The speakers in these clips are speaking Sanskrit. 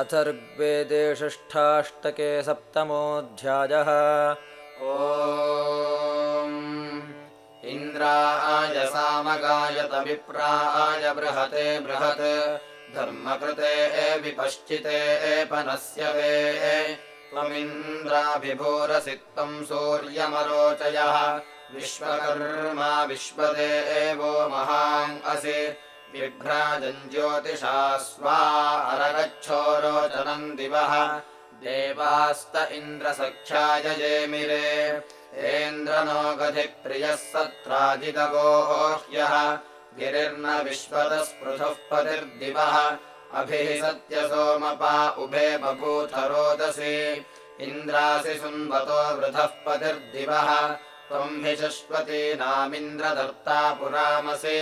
अथर्वेदे षष्ठाष्टके सप्तमोऽध्यायः। ओ इन्द्राय सामगायतविप्राय बृहते बृहत् धर्मकृते विपश्चिते एपनस्य वे त्वमिन्द्राभिभूरसि त्वम् सूर्यमरोचयः विश्वकर्मा विश्वते एवो महाङ्कसि बिभ्राजम् ज्योतिषा स्वा अरगच्छोरोचनम् दिवः देवास्त इन्द्रसख्याय जेमिरे। एन्द्रनो गधिप्रियः सत्राजितगोह्यः गिरिर्न विश्वतस्पृथुः पतिर्दिवः अभिः सत्यसोमपा उभे बभूथरोदसि इन्द्रासि सुन्वतो वृथः पतिर्दिवः त्वम् हि शश्वतीनामिन्द्रदत्ता पुरामसि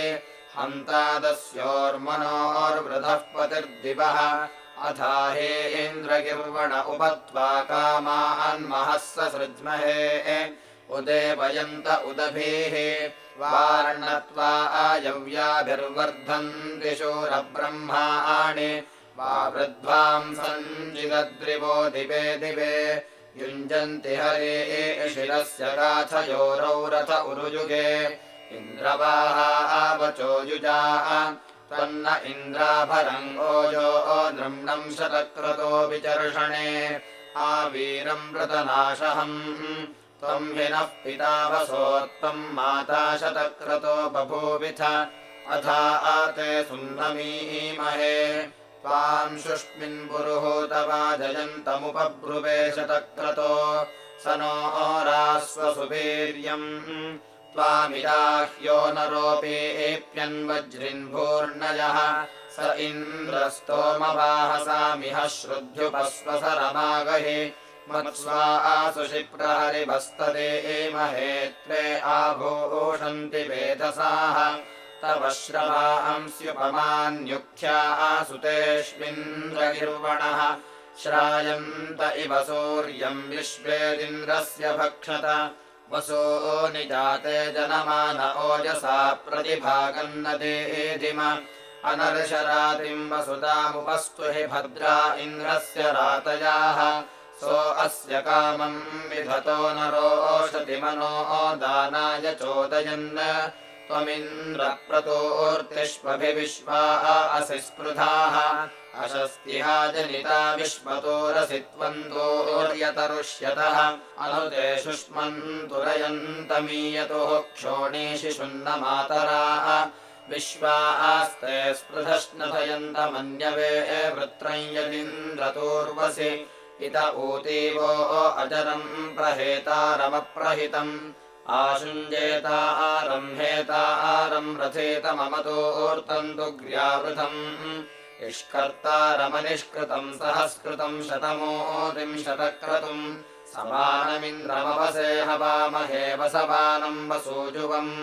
हन्तादस्योर्मनोर्वृधः पतिर्दिवः अथा हे इन्द्रगिर्वण उपत्वा कामान्महः सृज्महे उदेवयन्त उदभिः। वार्णत्वा आयव्याभिर्वर्धन्ति शूरब्रह्माणि। वा वृद्ध्वाम् सञ्जिदद्रिवो दिवे दिवे। युञ्जन्ति हरे शिरस्य गाथयोरौ रथ उरुयुगे इन्द्रवाहावचोयुजा त्वन्न इन्द्राभरम् ओजो नृम्णम् शतक्रतो विचर्षणे। आवीरम् व्रतनाशहम् त्वम् हि नः पिता वसोत्तम् माता शतक्रतो बभूविथ। अथा आते सुन्दमीमहे। त्वाम् शुष्मिन् पुरुहूतवाजयन्तमुपब्रुवे शतक्रतो। स नो रास्वसुवीर्यम् त्वामिदाह्यो नरोऽपीप्यन्वज्रिन्भूर्णयः स इन्द्रस्तोमवाहसामिह श्रुध्युपस्वसरमागहि मत्स्वा आसुषिप्रहरिभस्तदे एमहे त्वे आभूषन्ति वेदसाः तव श्रवांस्युपमान्युख्या आसुतेष्विन्द्रगिर्वणः। श्रायन्त इव सूर्यम् विश्वेदिन्द्रस्य भक्षत वसो निजाते जनमान ओजसा प्रतिभागन्नदेधिम अनर्शरातिम् वसुतामुपस्तु हि भद्रा इन्द्रस्य रातयाः। सो अस्य कामम् विधतो नरोषति मनो दानाय चोदयन् त्वमिन्द्रप्रतोर्तिष्वभिविश्वा असि स्पृधाः अशस्तिहा जनिता विश्वतोरसि त्वन्तोर्यतरुष्यतः अनुते शुष्मन्तुरयन्तमीयतोः क्षोणीषि शुन्नमातराः। विश्वा आस्ते स्पृधश्नथयन्तमन्यवे वृत्रम् यदिन्द्रतोर्वसि। इत ऊतीवो अजरम् प्रहेतारमप्रहितम् आशुञ्जेतारम्हेतारम् रथेतममतोऽर्तम् तु ग्र्यावृतम् इष्कर्तारमनिष्कृतम् सहस्कृतम् शतमोतिम् शतक्रतुम् समानमिन्द्रमवसे हवामहे वसवानम् वसूजुवम्।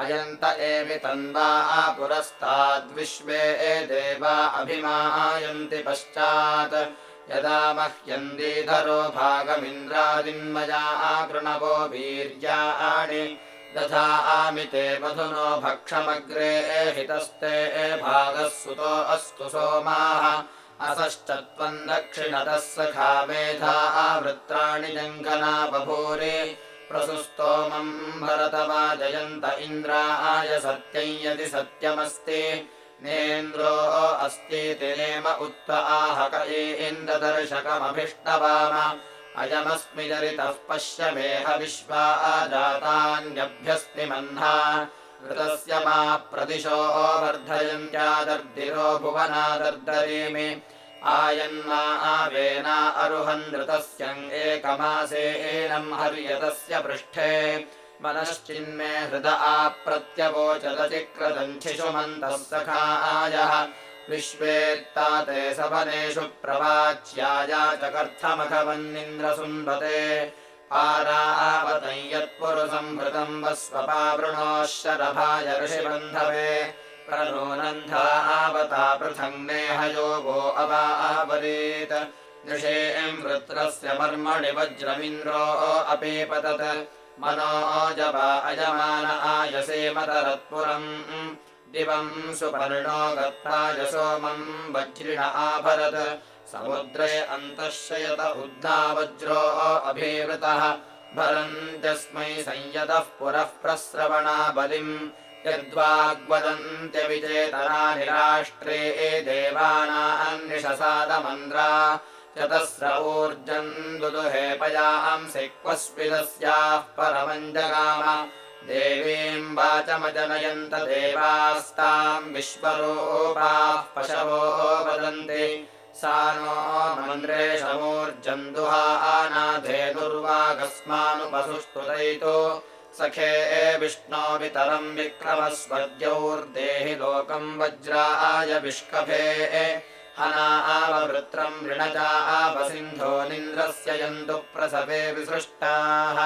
अयन्त एवि तन्वा पुरस्ताद्विश्वे देवा अभिमायन्ति पश्चात् यदा मह्यन्दीधरो भागमिन्द्रादिन्मया कृणवो वीर्याणि दधा आमिते मधुनो भक्षमग्रे एहितस्ते भागः सुतो अस्तु सोमाः असश्च त्वम् दक्षिणतः सखा मेधा आवृत्राणि जङ्घना बभूरि प्रसुस्तोमम् भरतवाजयन्त इन्द्राय सत्यम् यदि सत्यमस्ति नेन्द्रो अस्तीति नेम उत्त आहक इन्द्रदर्शकमभिष्टवाम। अयमस्मि चरितः पश्य मेह विश्वा जातान्यभ्यस्ति मह्ना। ऋतस्य मा प्रदिशो वर्धयन्त्यादर्दिरो भुवनादर्दरीमि। आयन्ना आवेना अरुहन् ऋतस्यम् एकमासे एनम् हर्यतस्य पृष्ठे मनश्चिन्मे हृद आप्रत्यवोचदचिक्रदन्थिषुमन्तः सखायः विश्वेत्ताते सवनेषु प्रवाच्याया चकर्थमघवन्निन्द्रसुन्वते पारावतम् यत्पुरुसंहृतम् वस्वपावृणोः शरभाय ऋषिबन्धवे। प्रनूनन्धावता पृथङ् नेहयोगो अवावरेत् नृषेम् वृत्रस्य मर्मणि वज्रमिन्द्रो अपि पतत् मनो जपा अयमान आयसे मतरत्पुरम्। दिवम् सुपर्णो गत्वा सोमम् वज्रिण आभरत्। समुद्रे अन्तःशयत उद्दावज्रो अभिवृतः। भरन्त्यस्मै संयतः पुरः प्रस्रवणा बलिम्। यद्वाग्वदन्त्यविचेतनानि राष्ट्रे देवानान्निषसादमन्द्रा चतस्र ऊर्जम् दुदुहे पयांसि क्वस्विदस्याः परमम् जगाम देवीम् वाचमजनयन्त देवास्ताम् विश्वरूपाः पशवो वदन्ति। सा नो मन्द्रेशमूर्जम् दुहानाधेनुर्वागस्मानुपसुस्तुतैतो सखे विष्णो वितरम् विक्रमस्वर्द्यौर्देहि लोकम् वज्राय विष्कभे हना आववृत्रम् आवसिन्धो निन्द्रस्य यन्तु प्रसवे विसृष्टाः।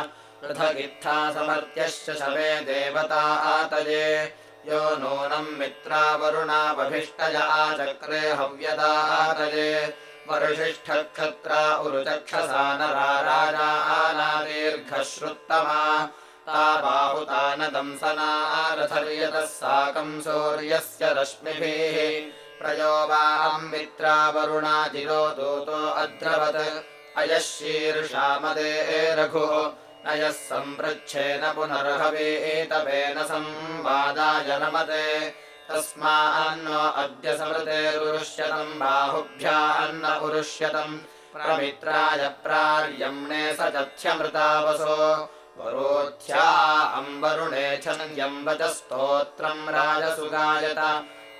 पृथगित्था समर्त्यश्च शवे देवता आतये यो नूनम् मित्रावरुणावभिष्टय आचक्रे हव्यदातये वरुषिष्ठक्षत्रा उरुचक्षसा नरा राजानादीर्घश्रुत्तमा ता बाहुतानदंसनारथर्यतः साकम् सूर्यस्य रश्मिभिः प्रयो वाम् मित्रावरुणाजिरो दूतो अद्रवत्। अयः शीर्षामदे रघुः। नयः पुनर्हवेतपेन संवादाय नमते तस्मान्नो अद्य समृतेरुष्यतम् बाहुभ्यान्न उरुष्यतम् प्रमित्राय प्रार्यम्णे स चथ्यमृतावसो वरोध्या अम्बरुणे छन्द्यम्बच स्तोत्रम् राजसुगायत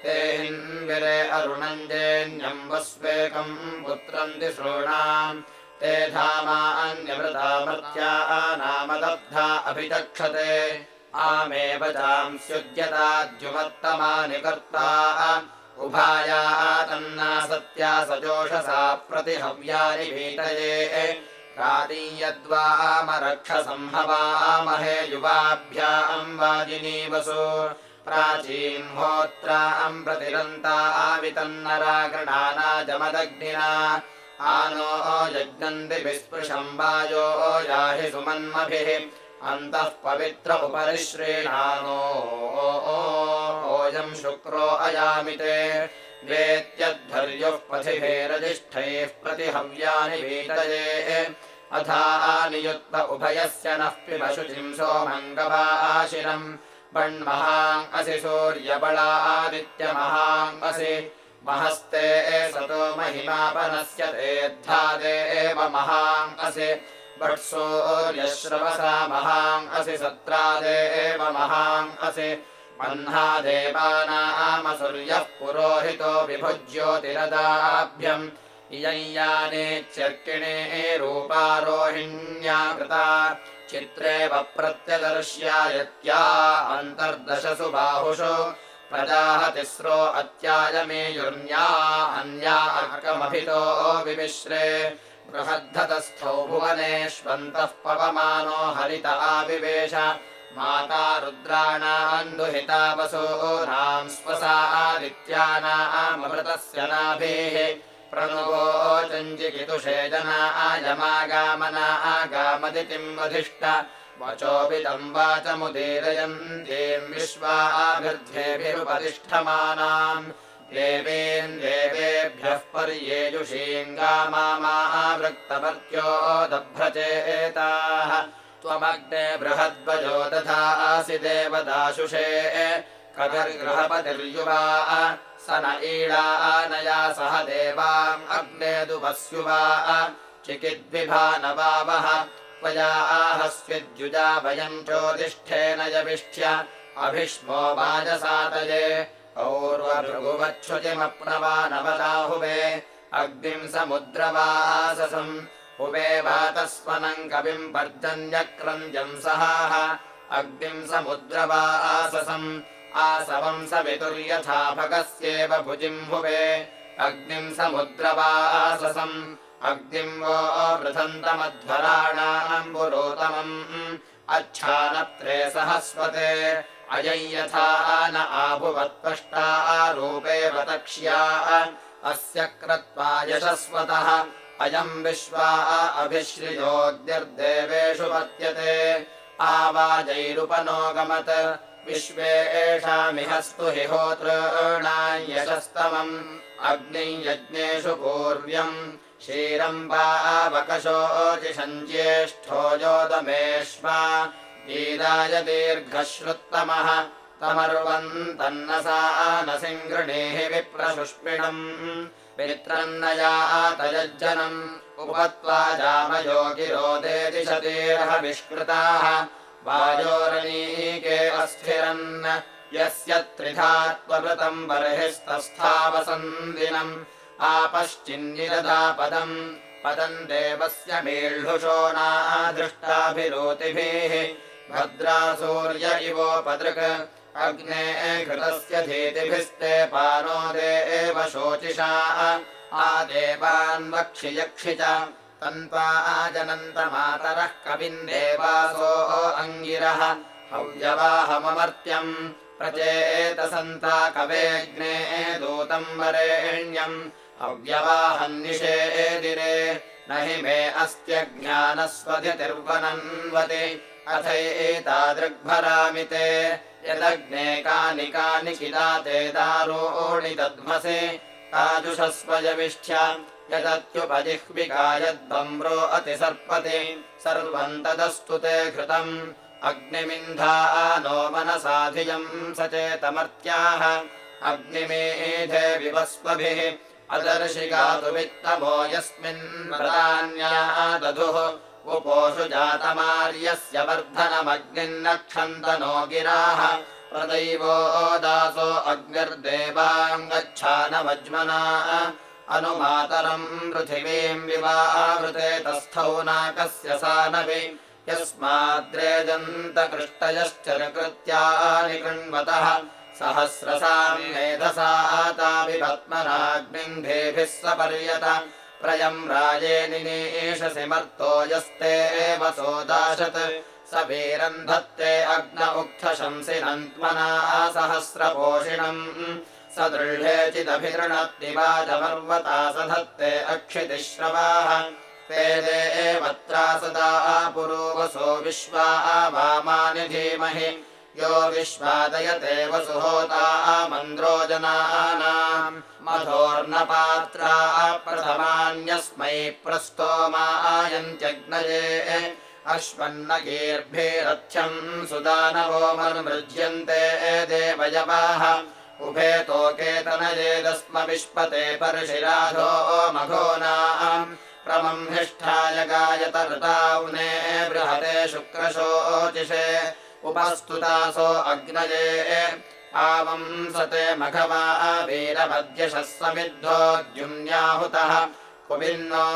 ते हिन्विरे अरुणञ्जेन्यम्बस्वेकम् पुत्रम् तिसॄणाम् ते धामान्यमृतामर्त्या नामदब्धा अभिचक्षते। आमेव चांस्युज्यताद्युमत्तमानि कर्ता उभाया तन्ना सत्या सजोषसा प्रतिहव्यानि भीतये। प्रादीयद्वामरक्षसंहवामहे युवाभ्याम् वाजिनीवसु प्राचीन्होत्राम् प्रतिरन्ता आवितन्नरा गृणानाजमदग्निना आनो यज्ञन्ति विस्पृशम् वायो याहि सुमन्मभिः। अन्तः पवित्र उपरिश्रीणानो ओयम् शुक्रो अयामिते वेत्यध्वर्युः पथिभेरजिष्ठैः प्रतिहव्यानि वीतये। अथा नियुक्त उभयस्य नः पिबशुचिम् सोमङ्गवाशिरम् बण्महाम् असि सूर्यबलादित्यमहाम् असि महस्ते सतो महिमापनस्य तेऽध्यादे एव महाम् असि। वट्सूर्यश्रवसा महाम् असि सत्रादे एव महाम् असि। मह्ना देवानामसूर्यः पुरोहितो विभुज्योतिरदाभ्यम्। इयञ्यानेच्यर्किणे रूपारोहिण्या कृता चित्रेव प्रत्यदर्श्यायत्या अन्तर्दशसु बाहुषु प्रजाः तिस्रो अत्यायमेयुर्न्या अन्या अर्कमभितो विमिश्रे बृहद्धतस्थौ भुवनेष्वन्तः पवमानो हरित आविवेश माता वसूनाम् स्वसा आदित्यानामृतस्य नाभिः प्रणुवो चञ्जिकितुषे जना आयमागामना आगामदितिम् वधिष्ठ वचोपितम् वाचमुदीरयन्तीम् विश्वाभिर्ध्येभिरुपतिष्ठमानाम् देवीम् देवेभ्यः पर्येजुषीङ्गामावृक्तवर्त्यो दभ्रचेताः त्वमग्ने बृहद्वजो दधासि देवदाशुषे कविर्गृहपतिर्युवा स न ईळानया सह देवाम् अग्ने दुपस्युवा चिकिद्विभानवावः त्वया आहस्विद्युजा वयम् चोदिष्ठेन यविष्ठ्य अभिष्मो वाजसातये और्वभृगुवच्छुचिमप्नवानवदाहुवे अग्निम् समुद्रवाससम् हुवे वातस्वनम् कविम् पर्जन्यक्रन्द्यम् सहाः अग्निम् समुद्रवाससम् आसवम् सवितुर्यथा भगस्येव भुजिम् हुवे। अग्निम् समुद्रवाससम् अग्निम् वो वृथन्तमध्वराणाम् पुरोतमम् अच्छानत्रे सहस्वते। अयम् यथा न आभुवत्पष्टा रूपे वतक्ष्या। अस्य क्रत्वा यशस्वतः। अयम् विश्वा अभिश्रियोग्निर्देवेषु पत्यते आवाजैरुपनोगमत् विश्वे एषामिहस्तु हि होतॄणायशस्तमम् अग्नियज्ञेषु पूर्व्यम्। क्षीरम्बावकशोचिषञ्ज्येष्ठो योदमेष्वा वीराय दीर्घश्रुत्तमः। तमर्वन्तन्नसा न सिङ्गृणीः विप्रशुष्मिणम् पित्रन्नयातयज्जनम् उपत्वा जामयोगिरोदे दिशतीर्हविष्कृताः वायोरणीके अस्थिरन्। यस्य त्रिधात्ववृतम् बर्हिस्तस्थावसन्दिनम् आपश्चिन्निददापदम्। पदम् देवस्य मेळ्ढुषो नादृष्टाभिरोतिभिः। भद्रासूर्य इवोपदृक् अग्ने घृतस्य धीतिभिस्ते पानो देव शोचिषाः। आदेवान् वक्षि यक्षि च तन्त्वा जनन्तमातरः कविन् देवासो अङ्गिरः। हव्यवाहममर्त्यम् प्रचेतसन्ता कवेऽग्ने दूतम् वरेण्यम्। हव्यवाहन्निषेदिरे न हि मे अस्त्यज्ञानस्वधितिर्वनन्वति अथैतादृग्भरामि ते। यदग्ने कानि कानि किला दध्मसे ताजुषस्वजविष्ठ्या यदत्युपजिह्विकायद्भ्रो अतिसर्पति। सर्वम् तदस्तु ते घृतम्। अग्निमिन्धा नो मनसाधियम् सचेतमर्त्याः अग्निमेधे विवस्वभिः। अदर्शिगातु वित्तमो यस्मिन् प्रधान्यादधुः उपोषु जातमार्यस्य वर्धनमग्निन्नक्षन्तनो गिराः। प्रदैवो दासो अग्निर्देवाङ्गच्छानमज्मना अनुमातरम् पृथिवीम् विवावृते तस्थौ नाकस्य सानवि यस्माद्रेजन्तकृष्टयश्चरकृत्यानि कृण्वतः। सहस्रसाम् मेधसा ताभिपत्मनाग्निन्धेभिः सपर्यत। प्रयम् राजे निनीशसि मर्तो यस्ते एव सोदाशत्। स वीरम् धत्ते अग्न उक्थशंसिनन्त्मना सहस्रपोषिणम् स दृढे चिदभिरणत्तिवाजमर्वता स धत्ते अक्षितिश्रवाः। ते देवत्रा सदा पुरोवसो विश्वा वामानि धीमहि। यो विश्वादयते वसुहोता मन्द्रो जनानाम्। मधोर्नपात्रा प्रथमान्यस्मै प्रस्तोमायन्त्यग्नये अश्वन्नगीर्भिरथ्यम् सुदानवो मनुमृज्यन्ते देवयवाः उभे तोकेतनयेदस्म विश्पते परशिराधो मघोनाम् प्रमंहिष्ठाय गायतर्ताउने बृहते शुक्रशोचिषे उपस्तुतासो अग्नये। आवंसते मघवा वीरभद्यशः समिद्धोद्युम्याहुतः कुमिन्नो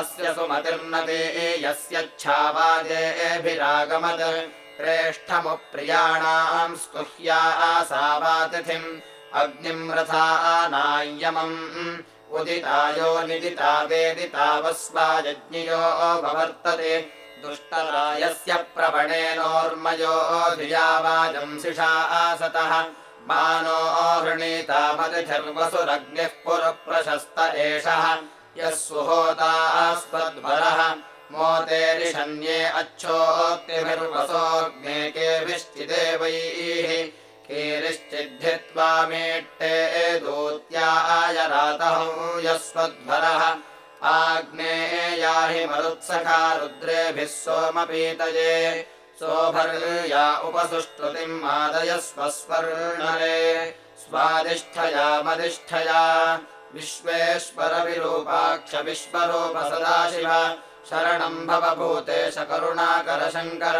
अस्य सुमतिर्नदे यस्यच्छावाजेभिरागमत् प्रेष्ठमुप्रियाणाम् स्तुह्या आसावातिथिम् अग्निम् रथा नाय्यमम् उदितायो निदिता वेदितावस्वा यज्ञियो भवर्तते दुष्टरायस्य प्रवणेनोर्मयो धियावाजंसिषा आसतः। मानो हृणीतामतिथिर्वसुरग्निः पुरप्रशस्त एषः। यः सुहोतास्त्वद्वरः मोतेरिषन्ये अच्छोक्तिभिर्वसोऽग्ने केभिश्चिदेवैः कीरिश्चिद्धित्वा मेट्टे दूत्याय रातः यस्वध्वरः आग्नेयाहि मरुत्सखा रुद्रेभिः सोमपीतये। सोभर्या उपसुष्टुतिम् आदयस्वस्वर्णरे। स्वादिष्ठया मदिष्ठया विश्वेश्वरविरूपाक्ष विश्वरूप सदाशिव शरणम् भवभूतेश करुणाकर शङ्कर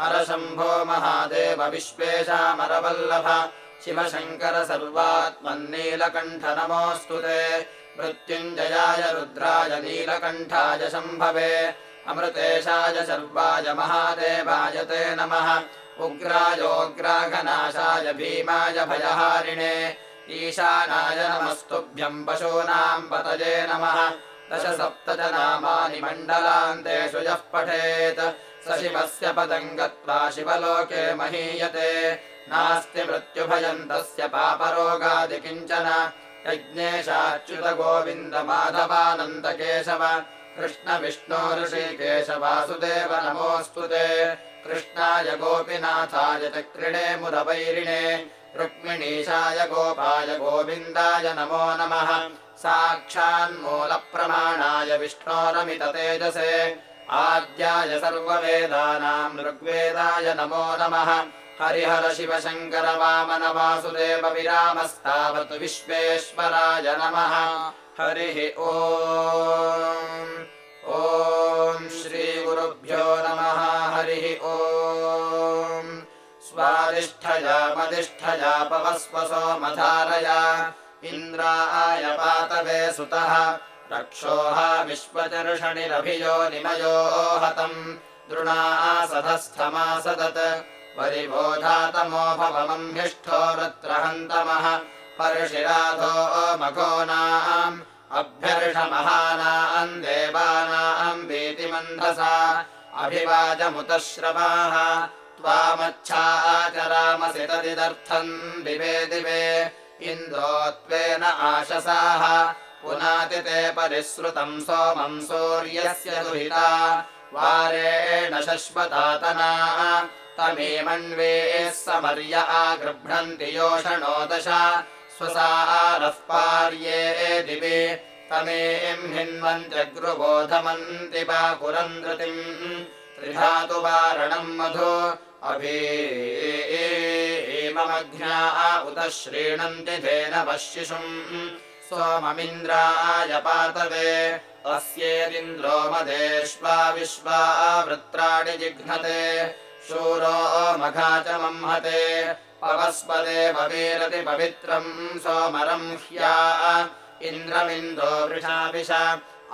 हर शम्भो महादेव विश्वेशामरवल्लभ शिव शङ्कर सर्वात्मन्नीलकण्ठ नमोऽस्तु ते। मृत्युञ्जयाय रुद्राय नीलकण्ठाय शम्भवे। अमृतेशाय सर्वाय महादेवाय ते नमः। उग्रायोग्राघनाशाय भीमाय भयहारिणे। ईशानाय नमस्तुभ्यम् पशूनाम् पतये नमः। दश सप्त च नामानि मण्डलान्तेषु यः पठेत् शिवस्य पदम् गत्वा शिवलोके महीयते। नास्ति मृत्युभयम् तस्य पापरोगादि किञ्चन। यज्ञेशाच्युत गोविन्द माधवानन्दकेशव कृष्ण विष्णो ऋषिकेश वासुदेव नमोऽस्तु ते। कृष्णाय गोपिनाथाय चक्रिणे मुरवैरिणे। रुक्मिणीशाय गोपाय गोविन्दाय नमो नमः। साक्षान्मूलप्रमाणाय विष्णोरमिततेजसे आद्याय सर्ववेदानाम् ऋग्वेदाय नमो नमः। हरिहर शिव शङ्कर वामन वासुदेव विरामस्तावत् विश्वेश्वराय नमः। हरिः ॐ श्रीगुरुभ्यो नमः। हरिः ओ स्वादिष्ठया पवस्वसो मधारया इन्द्राय पातवे सुतः रक्षोः विश्वचर्षणिरभियो निमयो हतम्। सधस्थमासदत् परिबोधातमो भवमम्भिष्ठो रत्रहन्तमः पर्षिराधो मघोनाम्। अभ्यर्षमहानाम् देवानाम् वीतिमन्धसा अभिवाजमुतश्रवाः त्वामच्छाचरामसि तदिदर्थम् दिवे दिवे। इन्दोत्वेन आशसाः पुनातिते परिसृतम् सोमम् सूर्यस्य दुहिता। वारेण शश्वतातना। तमीमन्वेः समर्य आगृह्णन्ति योषणो दश। स्वसारः पार्ये दिवि। तमेम् हिन्वन्त्यग्रुबोधमन्ति पाकुरम् धृतिम् त्रिधातु वारणम् मधु। अभीममघ्ना उत श्रीणन्ति धेन पश्यिषुम् सोममिन्द्राय पातवे। अस्येदिन्द्रो मदेष्वा विश्वा वृत्राणि जिघ्नते। शूरो मघा च मह्मते पवस्पदे भवेरति पवित्रम् सोमरम् ह्या। इन्द्रमिन्दो वृषाविश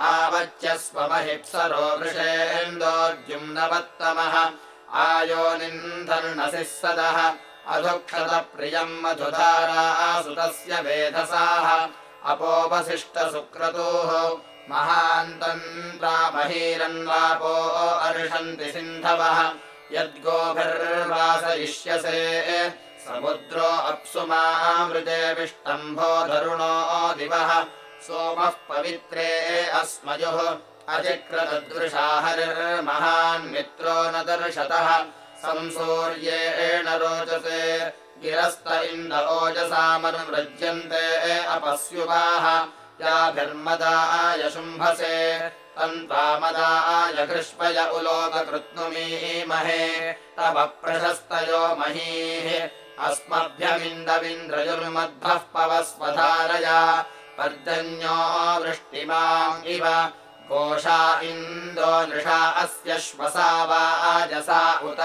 आवच्यस्वमहिप्सरो वृषेन्दोर्जुम्नवत्तमः आयोनिन्धर्णसिः सदः। अधुक्षतप्रियम् मधुधारा सुतस्य वेधसाः अपोपशिष्टसुक्रतोः प्रामहीरन्वापो अर्षन्ति सिन्धवः। यद्गोभिर्वासयिष्यसे समुद्रो अप्सु मामृते विष्टम्भो धरुणो दिवः। सोमः पवित्रे अस्मयोः अजिक्रदृशा हरिर्महान्मित्रो न दर्शतः। संसूर्येण रोचसे गिरस्त इन्द ओजसामनुव्रज्यन्ते अपस्युवाः याभिर्मदाय शुम्भसे तन्त्वामदाय कृष्पय उलोककृत्नुमीमहे। तव प्रशस्तयो महीः अस्मभ्यमिन्दविन्द्रयुर्मध्वः पवस्वधारया। पर्जन्यो वृष्टिमाम् इव कोशा इन्दो नृषा अस्य श्वसा वा आजसा उत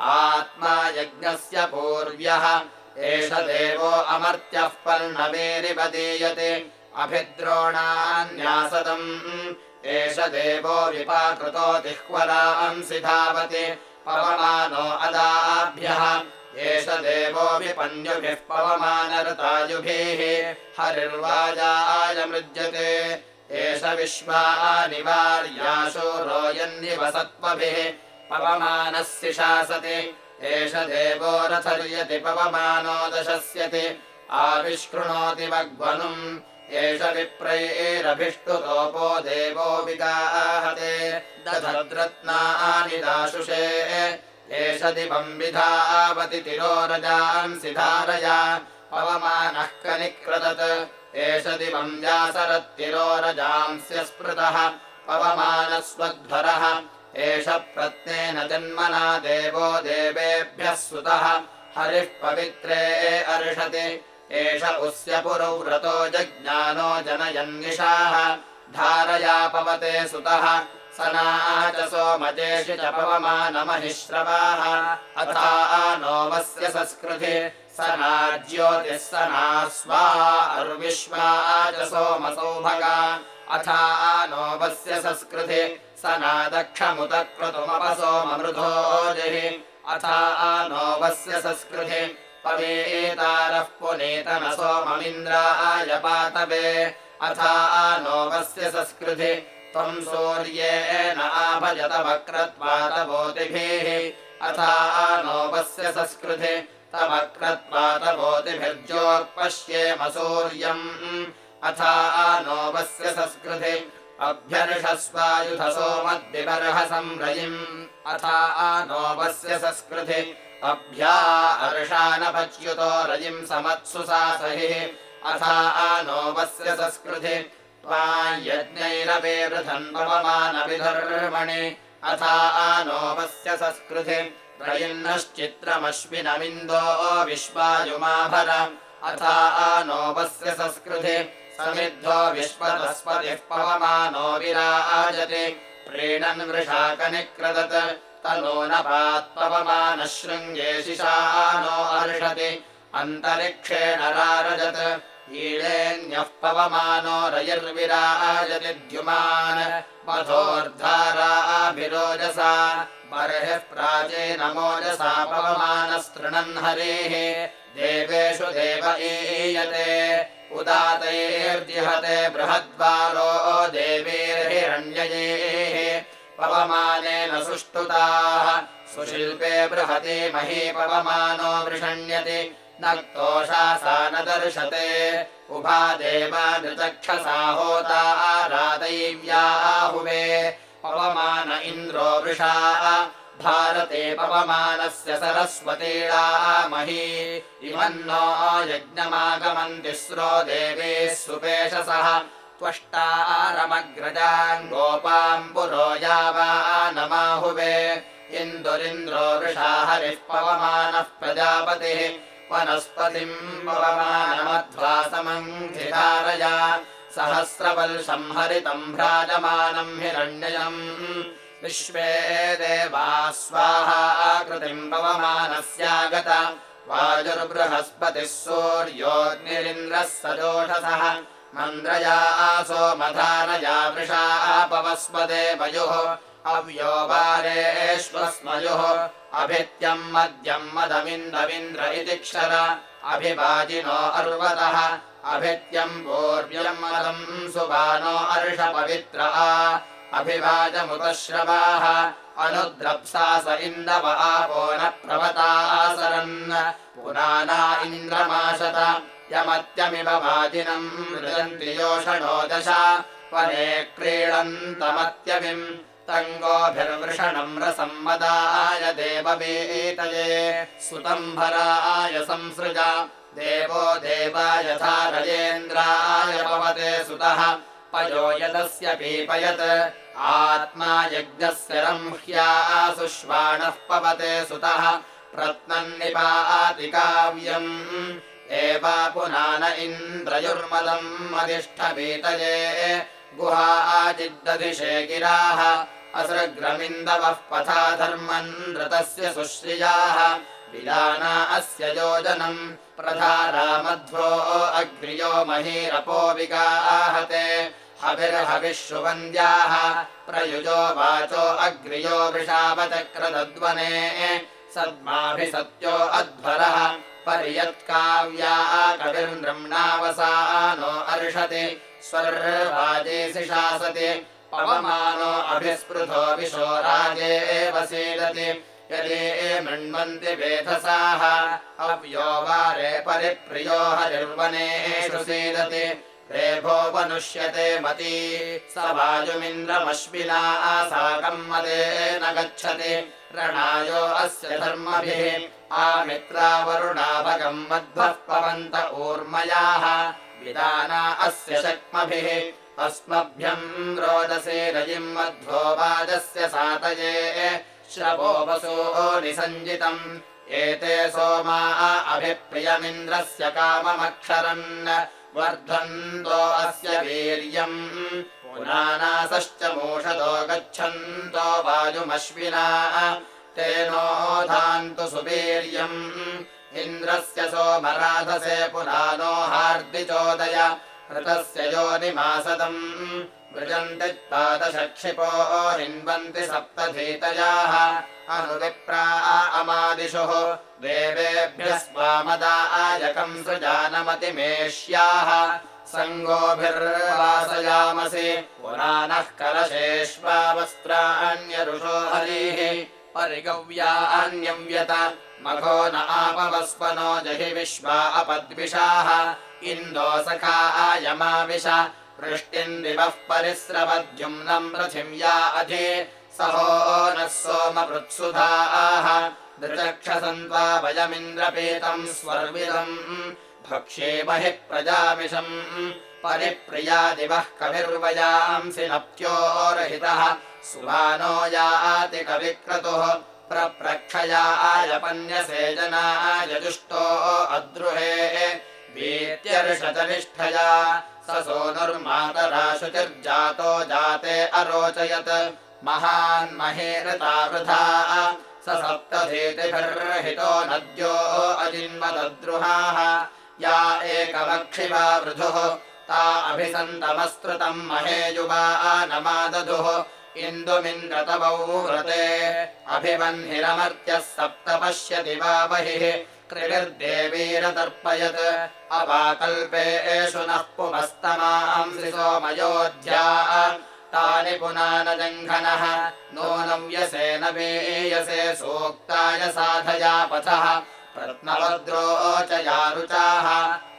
आत्मा यज्ञस्य पूर्व्यः। एष देवो अमर्त्यः पर्णवेरिव दीयते अभिद्रोणान्यासदम् एष देवो विपाकृतो दिह्वरांसि धावति। पवमानो अदाभ्यः। एष देवो विपन्युभिः पवमानरतायुभिः। हरिर्वाजाय मृज्यते। एष विश्वानिवार्याशूरोयन्निवसत्वभिः पवमानस्य शासति। एष देवो रथर्यति पवमानो दशस्यति। आविष्कृणोति वग्वनुम् एष विप्रैरभिष्टुतोपो देवो विगाहते। दधद्रत्नानि दाशुषे। एष दिवम् विधावति तिरोरजांसि धारया पवमानः कनिक्रदत्। एष दिवम् व्यासरत्तिरोरजांस्य स्मृतः पवमानस्वध्वरः एष प्रत्नेन जन्मना देवो देवेभ्यः सुतः। हरिः पवित्रे अर्षति। एष उस्य पुरव्रतो जज्ञानो जनयन्निषाः धारया पवते सुतः। सना च सोमजेषि च पवमानमहिश्रवाः। अथा नोमस्य संस्कृति। सना ज्योतिः सना स्वा अर्विश्वा च सोमसौभगा। अथा नोमस्य संस्कृति सना दक्षमुदक्रतुमपसोममृधोजिः अथा नोमस्य संस्कृति। पवेतारः पुनेतन सोममिन्द्राय पातवे। अथा नोमस्य संस्कृति। त्वम् सूर्येण आभजत वक्रत्वातभोतिभिः। अथा नोमस्य संस्कृति। तवक्रत्वातभोतिभिर्जोक्पश्येम सूर्यम्। अथा नोमस्य संस्कृति अभ्यर्षस्वायुधसो रयिम् अथा नोपस्य संस्कृति। अभ्या समत्सु सासहिः अथा नोपस्य संस्कृति। त्वा यज्ञैरपे पवमानविधर्मणि अथा नोपस्य संस्कृति। रयिन्नश्चित्रमश्विनमिन्दो विश्वायुमाभर। अथा नोपस्य संस्कृति समिद्धो विश्वतस्पतिः पवमानो विराजते। प्रीणन् वृषाकनिक्रदत् तनो न पात्पवमानः शृङ्गे शिशानो अर्षति। अन्तरिक्षेण रारजत्। ईळेऽन्यः पवमानो रयिर्विराजति द्युमान्। मथोर्धाराभिरोजसा बर्हिः प्राचीनमोजसा पवमानस्तृणन् हरेः। देवेषु देव ईयते उदातैर्जिहते बृहद्वारो देवीर्हिरण्ययेः पवमानेन सुष्टुताः सुशिल्पे बृहति मही पवमानो वृषण्यति न क्तोषासा न दर्शते। उभा देवा नृचक्षसा होता रादैव्याहुवे पवमान इन्द्रो वृषा भारते पवमानस्य सरस्वतीडा मही। इमन्नो यज्ञमागमन्तिस्रो देवे सुपेशसः। त्वष्टारमग्रजाङ्गोपाम् पुरो यावानमाहुवे। इन्दुरिन्द्रो वृषा हरिः पवमानः प्रजापतिः। वनस्पतिम् पवमानमध्वासमङ्घिधारया। सहस्रवल्शम् हरितम् भ्राजमानम् हिरण्ययम् विश्वे देवा स्वाहाकृतिम् पवमानस्यागत वाजुर्बृहस्पतिः सूर्योऽग्निरिन्द्रः सजोषसः। मन्द्रया आसो वृषा पवस्पदे वयुः। अव्यो वारेष्वस्मयुः अभित्यम् मद्यम् मदमिन्दमिन्द्र इति क्षर। अभिवाजिनो अर्वतः। अभित्यम् पूर्व्यम् मदम् सुबानो अर्षपवित्र अभिवाजमुपश्रवाः अनुद्रप्सास इन्दव आपो न प्रवतासरन् पुराना इन्द्रमाशत। यमत्यमिव वाजिनम् मृदन्ति योषणो दशा। वने क्रीडन्तमत्यमिम्। तङ्गोभिर्वृषणम् रसम्मदाय देववीतये सुतम्भराय संसृज। देवो देवाय धारयेन्द्राय पवते सुतः पयो यदस्य पीपयत्। आत्मा यज्ञस्य रंह्यासुष्वाणः पवते सुतः। प्रत्नन्निपातिकाव्यम् एवा पुनान इन्द्रयुर्मदम् गुहाजिद्दधिशे गिराः असृग्रमिन्दवः पथा धर्मन् ऋतस्य सुश्रियाः विदाना अस्य योजनम्। प्रधारामध्वो अग्र्यो महीरपो विगाहते हविर्हविष्वन्द्याः प्रयुजो वाचो अग्र्यो वृषावचक्रदद्वने सद्माभिसत्यो अध्वरः पर्यत्काव्या कविर्नृम्णावसानो अर्षति। शासति पवमानो अभिस्पृथो विशो राजे वसीदति यदि मृण्वन्ति वेधसाः अव्यो वारे परिप्रियो हरिर्वनेषु सीदति रेभोपनुष्यते मती स वायुमिन्द्रमश्विना साकम् मदे न गच्छति। रणायो अस्य धर्मभिः आमित्रावरुणाभगम् मध्वः पवन्त ऊर्मयाः। विदाना अस्य शक्मभिः अस्मभ्यम् रोदसे रयिम् मध्वो वाजस्य सातये श्रवो वसो निसञ्जितम्। एते सोमा अभिप्रियमिन्द्रस्य काममक्षरन्। वर्धन्तो अस्य वीर्यम्। पुरानासश्च मोषतो गच्छन्तो वायुमश्विना। तेनोधान्तु सुवीर्यम्। इन्द्रस्य सोमराधसे पुरानो हार्दिचोदय ऋतस्य योनिमासदम्। वृजन्ति पादशक्षिपो सप्तधीतयाः। अनुविप्रा अमादिशुः देवेभ्यः स्वामदायकम् सृजानमतिमेष्याः। सङ्गोभिर्वासयामसि पुराणः कलशेष्वावस्त्राण्यरुषो हरिः। परिगव्यान्यव्यत मघो न आपवस्वनो जहि विश्वा अपद्विषाः इन्दो सखा आयमाविश वृष्टिन्दिवः परिस्रवद्युम्नम् पृथिव्या अधि। सहो नः सोमपृत्सुधाः। दृचक्षसन्त्वा वयमिन्द्रपीतम् स्वर्विदम्। भक्ष्येमहि प्रजामिषम्। परिप्रिया दिवः कविर्वयांसि नप्त्योरहितः सुवानो याति कविक्रतुः। प्रप्रक्षयाय पन्यसेजनाय जुष्टो अद्रुहे वीत्यर्षचनिष्ठया स सोनुर्मातरा शुचिर्जातो जाते अरोचयत्। महान्महेरता वृथा। स सप्तधीतिभिर्हितो नद्यो अजिन्मदद्रुहाः। या एकमक्षिवा वृधुः। ता अभिसन्तमस्तृतम् महेयुवा नमादधुः। इन्दुमिन्द्रतमौ व्रते। अभिवह्निरमर्त्यः सप्त पश्यति वा बहिः कृविर्देवीरतर्पयत् अपाकल्पेषु नः पुमस्तमांसि सोमयोध्या तानि पुनानजङ्घनः नूनव्यसेन वेयसे सूक्ताय साधया पथः रत्नवद्रोचयारुचाः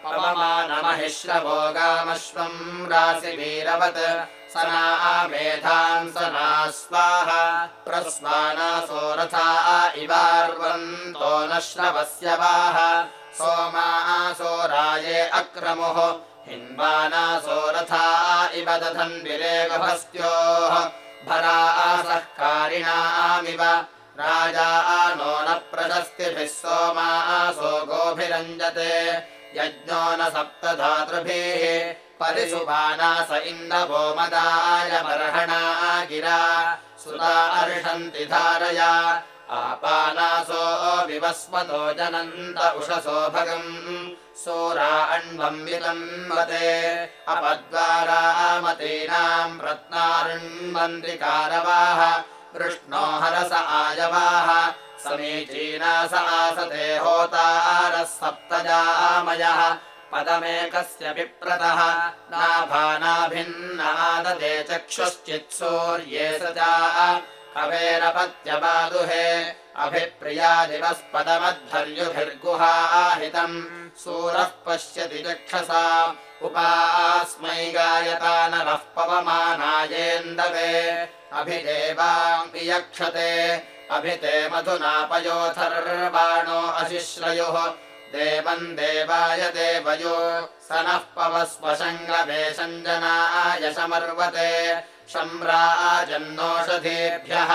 पवमानमहिश्रभोगामश्वम् राशिवीरवत् सना मेधाम् सना स्वाहा प्रस्वानासोरथा इवार्वन्तो न श्रवस्य वाह सोमासोराये अक्रमुः। हिन्वानासोरथा इव दधन्विरेगभस्त्योः भरासःकारिणामिव राजा नो न प्रशस्तिभिः सोमासो गोभिरञ्जते यज्ञो न सप्तधातृभिः परिशुपानास इन्दवो मदाय बर्हणा गिरा। सुता अर्षन्ति धारया। आपानासो विवस्वतो जनन्त उषसो भगम्। सोरा अण्वम् विलम्बते अपद्वारामतीनाम् रत्नारुण्वन्त्रिकारवाः वृष्णो हरस आयवाः। समीचीना स आसते होतारः सप्तजामयः पदमेकस्य विप्रतः नाभानाभिन्नादते चक्षुश्चित्सूर्ये स च कवेरपत्यबादुहे अभिप्रियादिवस्पदमद्धर्युभिर्गुहाहितम् सूरः पश्यति चक्षसा। उपास्मै गायता नरः पवमानायेन्दवे। अभिदेवाम् वियक्षते। अभिते मधुनापयोथर्वाणो अशिश्रयुः देवम् देवाय देवयो। स नः पवस्वशङ्गवे सञ्जनाय समर्वते शम्राजन्नोषधीभ्यः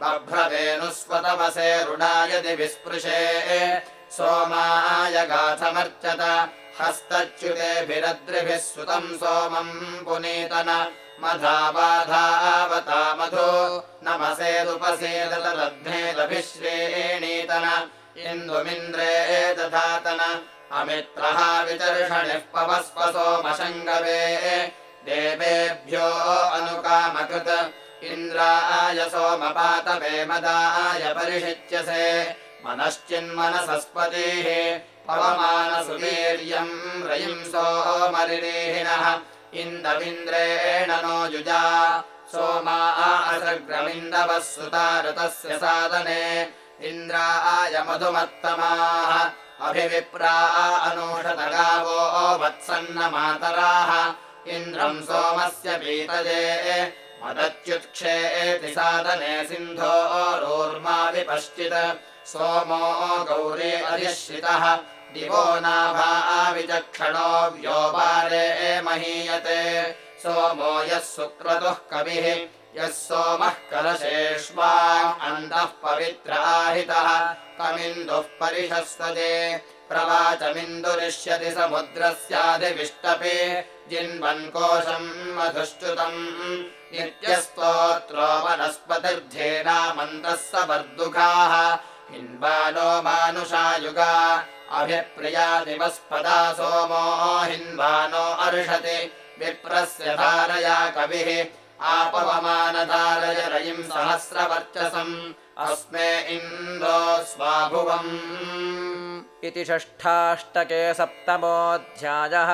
बभ्रवेणुस्वतवसे रुडायति विस्पृशे सोमाय गाथमर्चत हस्तच्युतेभिरद्रिभिः सुतम् सोमम् पुनीतन। मधाबाधावता मधु। नमसेदुपसेदलब्धेदभिश्रेणीतन इन्दुमिन्द्रे दधातन अमित्रः वितर्षणिः पवस्वसोमशङ्गवे देवेभ्यो अनुकामकृत इन्द्राय सोमपातवे मदाय परिषिच्यसे। मनश्चिन्मनसस्पतिः पवमानसुवीर्यम् रयिम् सोमरिरीहिणः इन्दविन्द्रेण नो युजा। सोमा असग्रमिन्दवः सुता ऋतस्य साधने इन्द्राय मधुमत्तमाः अभिविप्रा अनूषतगावो वत्सन्नमातराः। इन्द्रम् सोमस्य पीतये मदच्युत्क्षेति साधने सिन्धोरोर्मा विपश्चित्। सोमो गौरे अधिश्रितः दिवो नाभाविचक्षणो व्योपारे महीयते। सोमो यः सुक्रतुः कविः यः सोमः कलशेष्वा अन्तः पवित्राहितः कमिन्दुः परिषस्वते प्रवाचमिन्दुरिष्यति समुद्रस्याधिविष्टपे जिन्वन्कोशम् मधुश्च्युतम् नित्यस्तोत्रो वनस्पतिर्धेनामन्तः स वर्दुघाः हिन्वानो मानुषायुगा अभिप्रियादिवस्पदा सोमो हिन्वानो अर्षति। विप्रस्य धारया कविः आपवमानधारय रयिम् सहस्रवर्चसम्। अस्मे इन्द्रो स्वाभुवम्। इति षष्ठाष्टके सप्तमोऽध्यायः